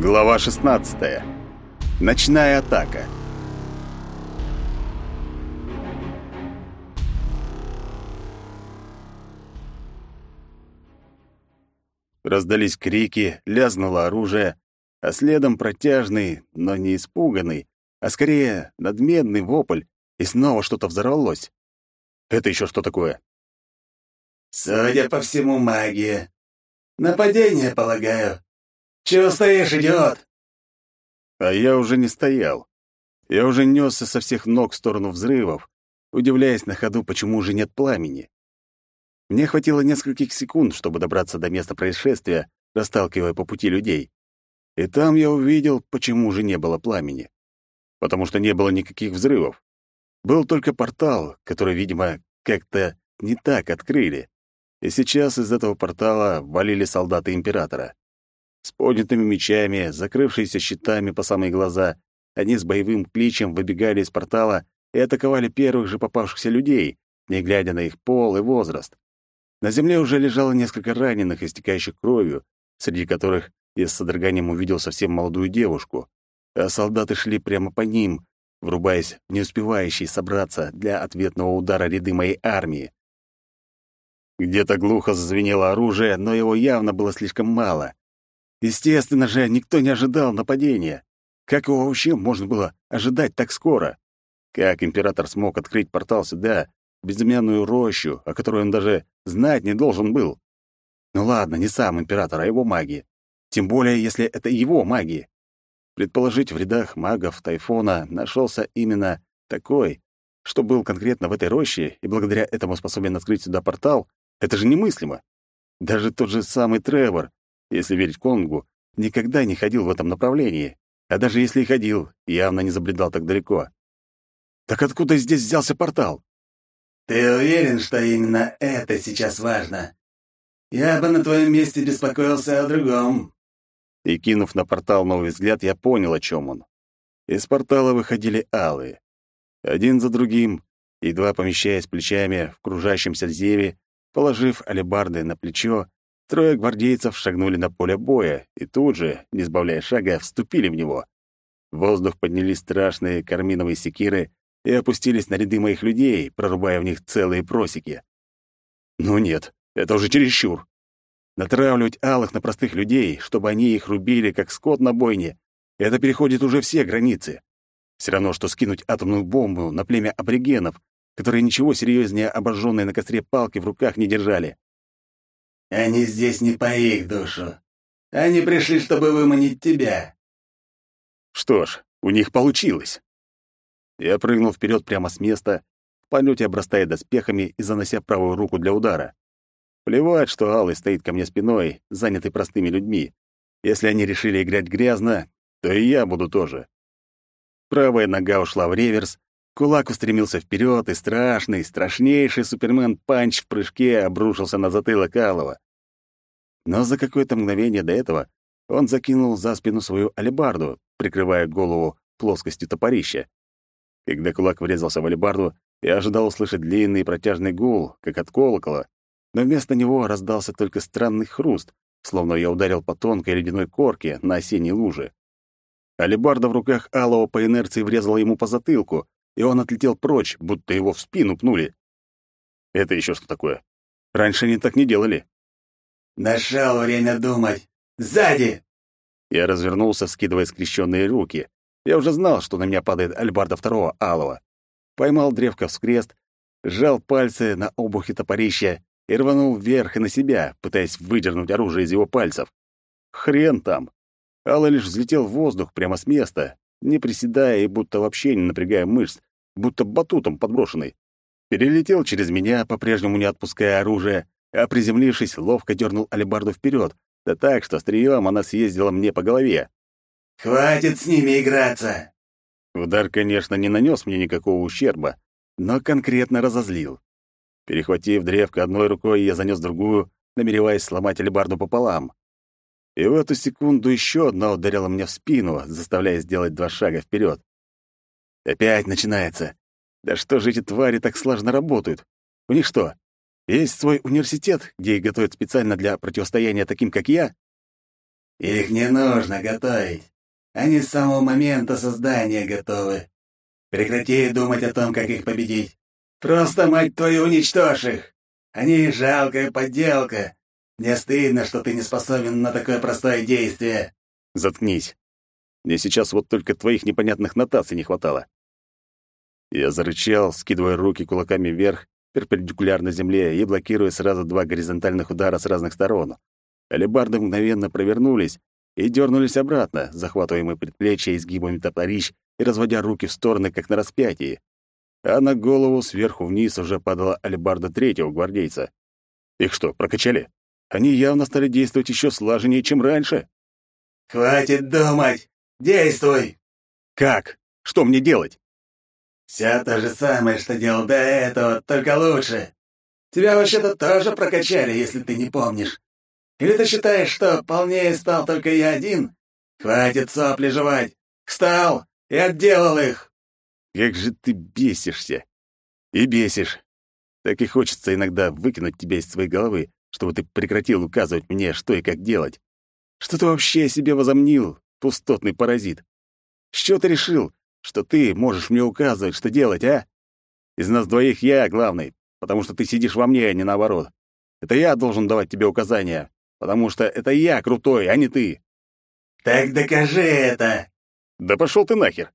Глава 16. Ночная атака. Раздались крики, лязнуло оружие, а следом протяжный, но не испуганный, а скорее надменный вопль, и снова что-то взорвалось. Это еще что такое? «Судя по всему, магия. Нападение, полагаю. Чего стоишь, идиот?» А я уже не стоял. Я уже несся со всех ног в сторону взрывов, удивляясь на ходу, почему уже нет пламени. Мне хватило нескольких секунд, чтобы добраться до места происшествия, расталкивая по пути людей. И там я увидел, почему уже не было пламени. Потому что не было никаких взрывов. Был только портал, который, видимо, как-то не так открыли. И сейчас из этого портала валили солдаты императора. С поднятыми мечами, закрывшиеся щитами по самые глаза, они с боевым кличем выбегали из портала и атаковали первых же попавшихся людей, не глядя на их пол и возраст. На земле уже лежало несколько раненых, истекающих кровью, среди которых я с содроганием увидел совсем молодую девушку, а солдаты шли прямо по ним, врубаясь в не успевающие собраться для ответного удара ряды моей армии. Где-то глухо зазвенело оружие, но его явно было слишком мало. Естественно же, никто не ожидал нападения. Как его вообще можно было ожидать так скоро? Как император смог открыть портал сюда, в безымянную рощу, о которой он даже знать не должен был? Ну ладно, не сам император, а его маги. Тем более, если это его маги. Предположить, в рядах магов Тайфона нашелся именно такой, что был конкретно в этой роще и благодаря этому способен открыть сюда портал, это же немыслимо. Даже тот же самый Тревор, если верить Конгу, никогда не ходил в этом направлении, а даже если и ходил, явно не забредал так далеко. Так откуда здесь взялся портал? Ты уверен, что именно это сейчас важно? Я бы на твоем месте беспокоился о другом. И кинув на портал новый взгляд, я понял, о чем он. Из портала выходили алые. Один за другим, едва помещаясь плечами в кружащемся зеве, положив алебарды на плечо, Трое гвардейцев шагнули на поле боя и тут же, не сбавляя шага, вступили в него. В воздух поднялись страшные карминовые секиры и опустились на ряды моих людей, прорубая в них целые просеки. Ну нет, это уже чересчур. Натравливать алых на простых людей, чтобы они их рубили, как скот на бойне, это переходит уже все границы. Все равно, что скинуть атомную бомбу на племя аборигенов, которые ничего серьезнее обожженной на костре палки в руках не держали. Они здесь не по их душу. Они пришли, чтобы выманить тебя. Что ж, у них получилось. Я прыгнул вперед прямо с места, в полете обрастая доспехами и занося правую руку для удара. Плевать, что Алый стоит ко мне спиной, занятый простыми людьми. Если они решили играть грязно, то и я буду тоже. Правая нога ушла в реверс, кулак устремился вперед, и страшный, страшнейший супермен-панч в прыжке обрушился на затылок Алова. Но за какое-то мгновение до этого он закинул за спину свою алебарду, прикрывая голову плоскостью топорища. Когда кулак врезался в алебарду, я ожидал услышать длинный протяжный гул, как от колокола, но вместо него раздался только странный хруст, словно я ударил по тонкой ледяной корке на осенней луже. Алебарда в руках Алого по инерции врезала ему по затылку, и он отлетел прочь, будто его в спину пнули. Это еще что такое? Раньше они так не делали. «Нашел время думать! Сзади!» Я развернулся, скидывая скрещенные руки. Я уже знал, что на меня падает Альбарда второго Алова. Поймал древко в крест, сжал пальцы на обухе топорища и рванул вверх и на себя, пытаясь выдернуть оружие из его пальцев. Хрен там. Алла лишь взлетел в воздух прямо с места, не приседая и будто вообще не напрягая мышц, будто батутом подброшенный. Перелетел через меня, по-прежнему не отпуская оружие, а приземлившись, ловко дернул алебарду вперед, да так, что стрием она съездила мне по голове. «Хватит с ними играться!» Удар, конечно, не нанес мне никакого ущерба, но конкретно разозлил. Перехватив древко одной рукой, я занес другую, намереваясь сломать алебарду пополам. И в эту секунду еще одна ударила мне в спину, заставляя сделать два шага вперед. Опять начинается. Да что же эти твари так сложно работают? У них что, есть свой университет, где их готовят специально для противостояния таким, как я? Их не нужно готовить. Они с самого момента создания готовы. Прекрати думать о том, как их победить. Просто, мать твою, уничтожь их. Они жалкая подделка. Мне стыдно, что ты не способен на такое простое действие. Заткнись. Мне сейчас вот только твоих непонятных нотаций не хватало. Я зарычал, скидывая руки кулаками вверх, перпендикулярно земле и блокируя сразу два горизонтальных удара с разных сторон. Алебарды мгновенно провернулись и дернулись обратно, захватывая мои предплечья изгибами топорищ и разводя руки в стороны, как на распятии. А на голову сверху вниз уже падала алебарда третьего гвардейца. Их что, прокачали? Они явно стали действовать еще слаженнее, чем раньше. «Хватит думать! Действуй!» «Как? Что мне делать?» «Все то же самое, что делал до этого, только лучше. Тебя вообще-то тоже прокачали, если ты не помнишь. Или ты считаешь, что полнее стал только я один? Хватит сопли жевать! Встал и отделал их!» «Как же ты бесишься! И бесишь! Так и хочется иногда выкинуть тебя из своей головы, чтобы ты прекратил указывать мне, что и как делать. Что ты вообще о себе возомнил, пустотный паразит? Чего ты решил, что ты можешь мне указывать, что делать, а? Из нас двоих я главный, потому что ты сидишь во мне, а не наоборот. Это я должен давать тебе указания, потому что это я крутой, а не ты. Так докажи это. Да пошел ты нахер.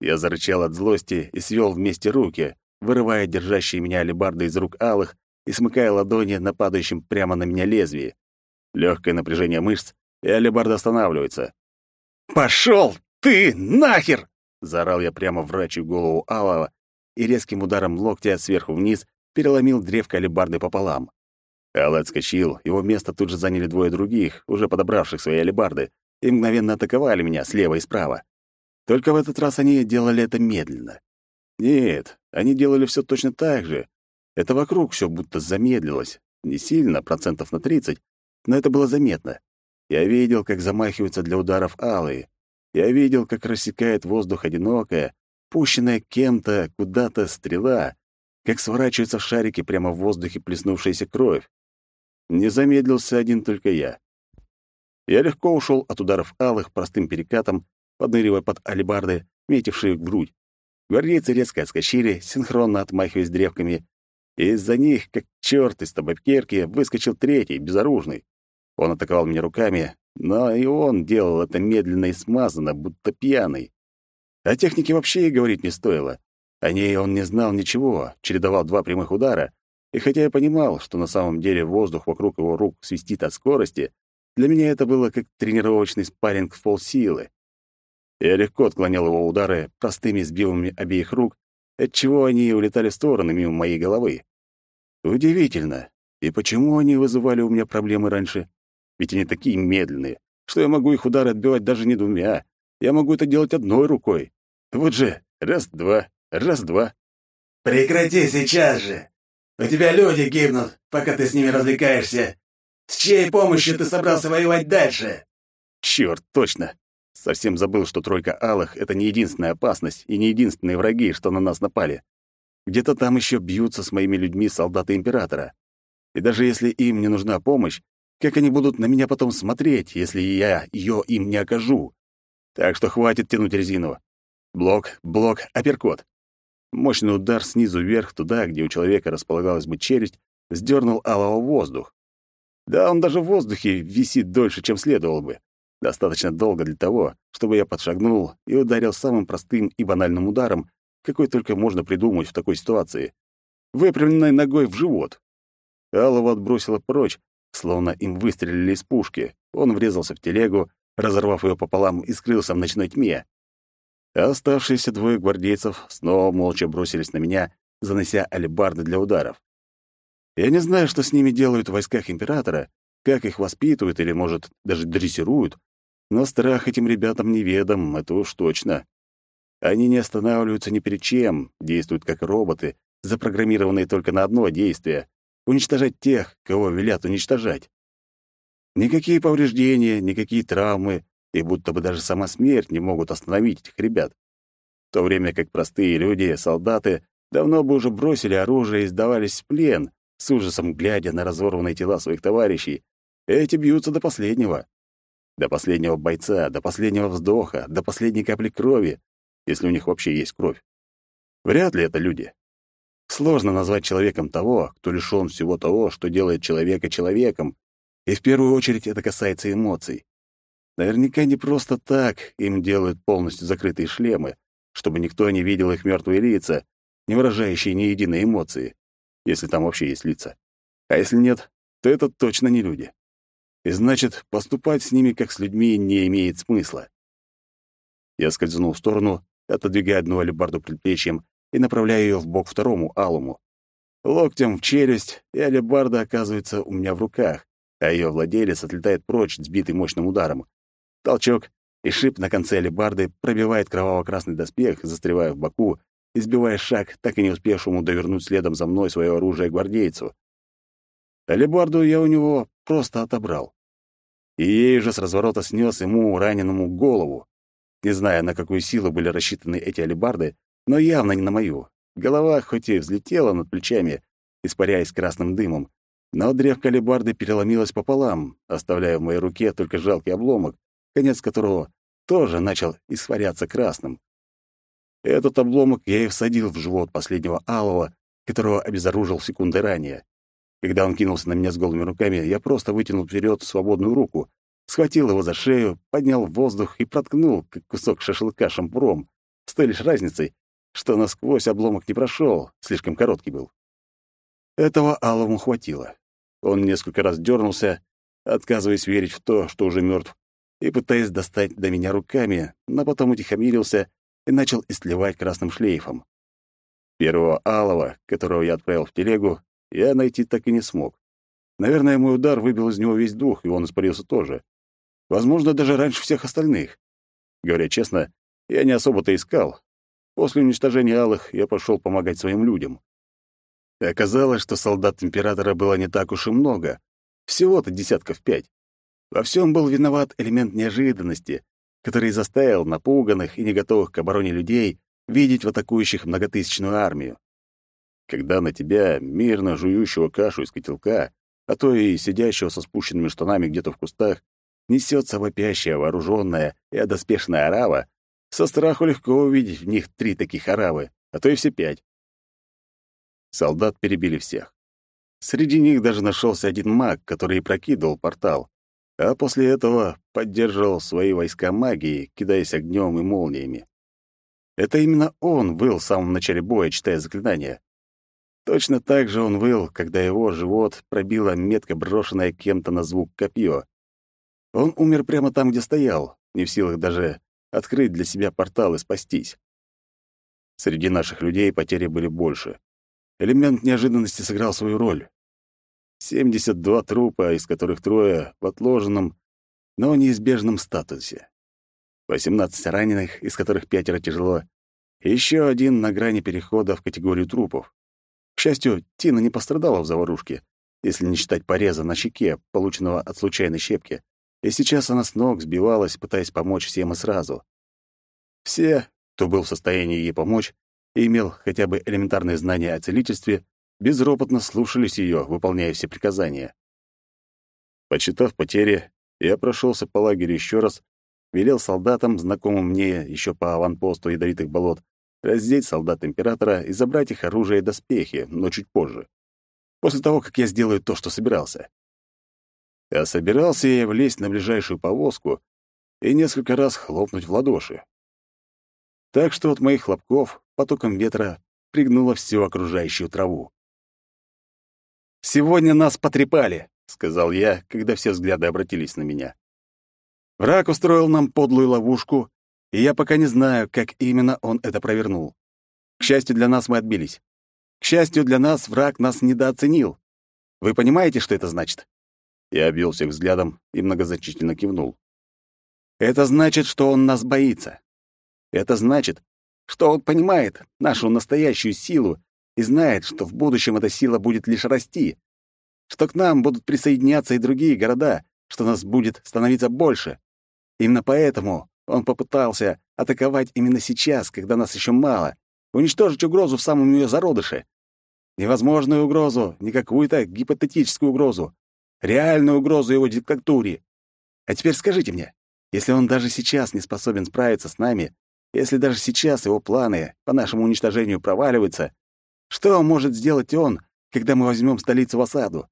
Я зарычал от злости и свел вместе руки, вырывая держащие меня алебарды из рук алых и смыкая ладони на падающем прямо на меня лезвии. Легкое напряжение мышц, и алебарда останавливается. «Пошел ты нахер!» — заорал я прямо в врачью голову Алова и резким ударом локтя сверху вниз переломил древко алебарды пополам. Алый отскочил, его место тут же заняли двое других, уже подобравших свои алебарды, и мгновенно атаковали меня слева и справа. Только в этот раз они делали это медленно. Нет, они делали все точно так же. Это вокруг все будто замедлилось. Не сильно, процентов на 30, но это было заметно. Я видел, как замахиваются для ударов алые. Я видел, как рассекает воздух одинокая, пущенная кем-то куда-то стрела, как сворачивается в шарики прямо в воздухе плеснувшаяся кровь. Не замедлился один только я. Я легко ушел от ударов алых простым перекатом, подныривая под алебарды, метившие в грудь. Гвардейцы резко отскочили, синхронно отмахиваясь древками, и из-за них, как черт из табакерки, выскочил третий, безоружный. Он атаковал меня руками, но и он делал это медленно и смазанно, будто пьяный. О технике вообще и говорить не стоило. О ней он не знал ничего, чередовал два прямых удара, и хотя я понимал, что на самом деле воздух вокруг его рук свистит от скорости, для меня это было как тренировочный спарринг в полсилы. Я легко отклонял его удары простыми сбивами обеих рук, отчего они улетали в стороны мимо моей головы. Удивительно. И почему они вызывали у меня проблемы раньше? Ведь они такие медленные, что я могу их удары отбивать даже не двумя. Я могу это делать одной рукой. Вот же, раз-два, раз-два. «Прекрати сейчас же! У тебя люди гибнут, пока ты с ними развлекаешься. С чьей помощью ты собрался воевать дальше?» Черт, точно. Совсем забыл, что тройка алых — это не единственная опасность и не единственные враги, что на нас напали. Где-то там еще бьются с моими людьми солдаты Императора. И даже если им не нужна помощь, как они будут на меня потом смотреть, если я ее им не окажу? Так что хватит тянуть резину. Блок, блок, апперкот. Мощный удар снизу вверх туда, где у человека располагалась бы челюсть, сдернул алого воздух. Да он даже в воздухе висит дольше, чем следовало бы. Достаточно долго для того, чтобы я подшагнул и ударил самым простым и банальным ударом, какой только можно придумать в такой ситуации. Выпрямленной ногой в живот. Алова отбросила прочь, словно им выстрелили из пушки. Он врезался в телегу, разорвав ее пополам и скрылся в ночной тьме. Оставшиеся двое гвардейцев снова молча бросились на меня, занося алебарды для ударов. Я не знаю, что с ними делают в войсках императора, как их воспитывают или, может, даже дрессируют, но страх этим ребятам неведом, это уж точно. Они не останавливаются ни перед чем, действуют как роботы, запрограммированные только на одно действие — уничтожать тех, кого велят уничтожать. Никакие повреждения, никакие травмы и будто бы даже сама смерть не могут остановить этих ребят. В то время как простые люди, солдаты, давно бы уже бросили оружие и сдавались в плен, с ужасом глядя на разорванные тела своих товарищей. Эти бьются до последнего. До последнего бойца, до последнего вздоха, до последней капли крови, если у них вообще есть кровь. Вряд ли это люди. Сложно назвать человеком того, кто лишён всего того, что делает человека человеком, и в первую очередь это касается эмоций. Наверняка не просто так им делают полностью закрытые шлемы, чтобы никто не видел их мертвые лица, не выражающие ни единой эмоции, если там вообще есть лица. А если нет, то это точно не люди. И значит, поступать с ними как с людьми не имеет смысла. Я скользнул в сторону, отодвигая одну алебарду предплечьем и направляя ее в бок второму, алому. Локтем в челюсть, и алебарда оказывается у меня в руках, а ее владелец отлетает прочь, сбитый мощным ударом. Толчок, и шип на конце алебарды пробивает кроваво-красный доспех, застревая в боку и сбивая шаг, так и не успевшему довернуть следом за мной свое оружие гвардейцу. Алебарду я у него просто отобрал. И ей же с разворота снес ему, раненому, голову. Не знаю, на какую силу были рассчитаны эти алебарды, но явно не на мою. Голова хоть и взлетела над плечами, испаряясь красным дымом, но древко алебарды переломилось пополам, оставляя в моей руке только жалкий обломок, конец которого тоже начал испаряться красным. Этот обломок я и всадил в живот последнего алого, которого обезоружил секунды ранее. Когда он кинулся на меня с голыми руками, я просто вытянул вперед свободную руку, схватил его за шею, поднял в воздух и проткнул, как кусок шашлыка шампуром, с той лишь разницей, что насквозь обломок не прошел, слишком короткий был. Этого алому хватило. Он несколько раз дернулся, отказываясь верить в то, что уже мертв, и пытаясь достать до меня руками, но потом утихомирился и начал истлевать красным шлейфом. Первого алого, которого я отправил в телегу, я найти так и не смог. Наверное, мой удар выбил из него весь дух, и он испарился тоже. Возможно, даже раньше всех остальных. Говоря честно, я не особо-то искал. После уничтожения алых я пошел помогать своим людям. И оказалось, что солдат императора было не так уж и много. Всего-то десятков пять. Во всем был виноват элемент неожиданности, который заставил напуганных и не готовых к обороне людей видеть в атакующих многотысячную армию. Когда на тебя, мирно жующего кашу из котелка, а то и сидящего со спущенными штанами где-то в кустах, несется вопящая, вооруженная и одоспешная арава, со страху легко увидеть в них три таких аравы, а то и все пять. Солдат перебили всех. Среди них даже нашелся один маг, который и прокидывал портал, а после этого поддерживал свои войска магией, кидаясь огнем и молниями. Это именно он выл в самом начале боя, читая заклинания. Точно так же он выл, когда его живот пробило метко брошенное кем-то на звук копье. Он умер прямо там, где стоял, не в силах даже открыть для себя портал и спастись. Среди наших людей потери были больше. Элемент неожиданности сыграл свою роль. 72 трупа, из которых трое в отложенном, но неизбежном статусе. 18 раненых, из которых пятеро тяжело, и еще один на грани перехода в категорию трупов. К счастью, Тина не пострадала в заварушке, если не считать пореза на щеке, полученного от случайной щепки, и сейчас она с ног сбивалась, пытаясь помочь всем и сразу. Все, кто был в состоянии ей помочь и имел хотя бы элементарные знания о целительстве, безропотно слушались ее, выполняя все приказания. Подсчитав потери, я прошелся по лагерю еще раз, велел солдатам, знакомым мне еще по аванпосту ядовитых болот, раздеть солдат императора и забрать их оружие и доспехи, но чуть позже. После того, как я сделаю то, что собирался. А собирался я влезть на ближайшую повозку и несколько раз хлопнуть в ладоши. Так что от моих хлопков потоком ветра пригнуло всю окружающую траву. «Сегодня нас потрепали», — сказал я, когда все взгляды обратились на меня. «Враг устроил нам подлую ловушку, и я пока не знаю, как именно он это провернул. К счастью для нас мы отбились. К счастью для нас враг нас недооценил. Вы понимаете, что это значит?» Я обвел всех взглядом и многозначительно кивнул. «Это значит, что он нас боится. Это значит, что он понимает нашу настоящую силу и знает, что в будущем эта сила будет лишь расти, что к нам будут присоединяться и другие города, что нас будет становиться больше. Именно поэтому он попытался атаковать именно сейчас, когда нас еще мало, уничтожить угрозу в самом ее зародыше. Невозможную угрозу, не какую-то гипотетическую угрозу, реальную угрозу его диктатуре. А теперь скажите мне, если он даже сейчас не способен справиться с нами, если даже сейчас его планы по нашему уничтожению проваливаются, что может сделать он, когда мы возьмем столицу в осаду?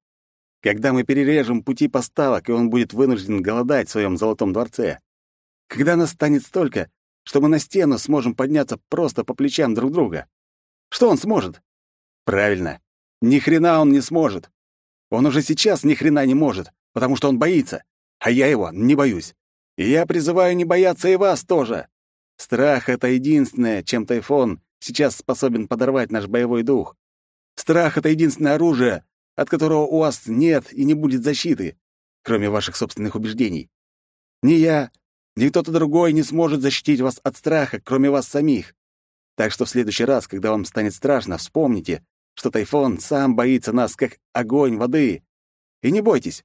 Когда мы перережем пути поставок, и он будет вынужден голодать в своем золотом дворце? Когда нас станет столько, что мы на стену сможем подняться просто по плечам друг друга? Что он сможет? Правильно. Ни хрена он не сможет. Он уже сейчас ни хрена не может, потому что он боится. А я его не боюсь. И я призываю не бояться и вас тоже. Страх — это единственное, чем Тайфон сейчас способен подорвать наш боевой дух. Страх — это единственное оружие, от которого у вас нет и не будет защиты, кроме ваших собственных убеждений. Ни я, ни кто-то другой не сможет защитить вас от страха, кроме вас самих. Так что в следующий раз, когда вам станет страшно, вспомните, что Тайфон сам боится нас, как огонь воды. И не бойтесь.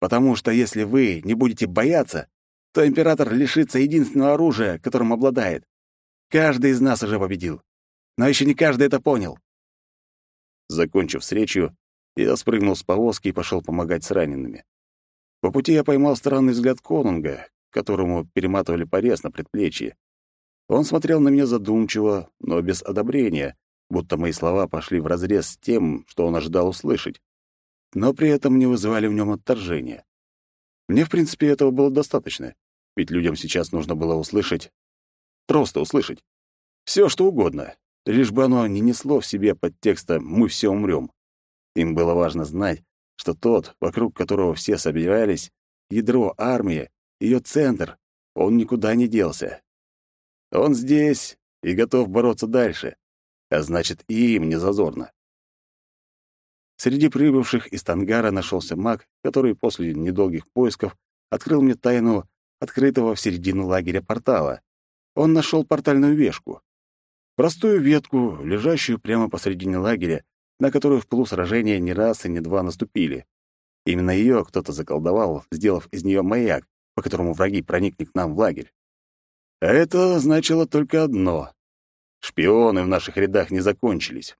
Потому что если вы не будете бояться, то император лишится единственного оружия, которым обладает. Каждый из нас уже победил. Но еще не каждый это понял. Закончив с речью, я спрыгнул с повозки и пошел помогать с ранеными. По пути я поймал странный взгляд конунга, которому перематывали порез на предплечье. Он смотрел на меня задумчиво, но без одобрения, будто мои слова пошли вразрез с тем, что он ожидал услышать. Но при этом не вызывали в нем отторжения. Мне, в принципе, этого было достаточно, ведь людям сейчас нужно было услышать, просто услышать, все, что угодно, лишь бы оно не несло в себе подтекста «мы все умрем». Им было важно знать, что тот, вокруг которого все собирались, ядро армии, ее центр, он никуда не делся. Он здесь и готов бороться дальше, а значит, и им не зазорно. Среди прибывших из Тангара нашелся маг, который после недолгих поисков открыл мне тайну открытого в середину лагеря портала. Он нашел портальную вешку. Простую ветку, лежащую прямо посредине лагеря, на которую в пылу сражения не раз и не два наступили. Именно ее кто-то заколдовал, сделав из нее маяк, по которому враги проникли к нам в лагерь. А это значило только одно. Шпионы в наших рядах не закончились.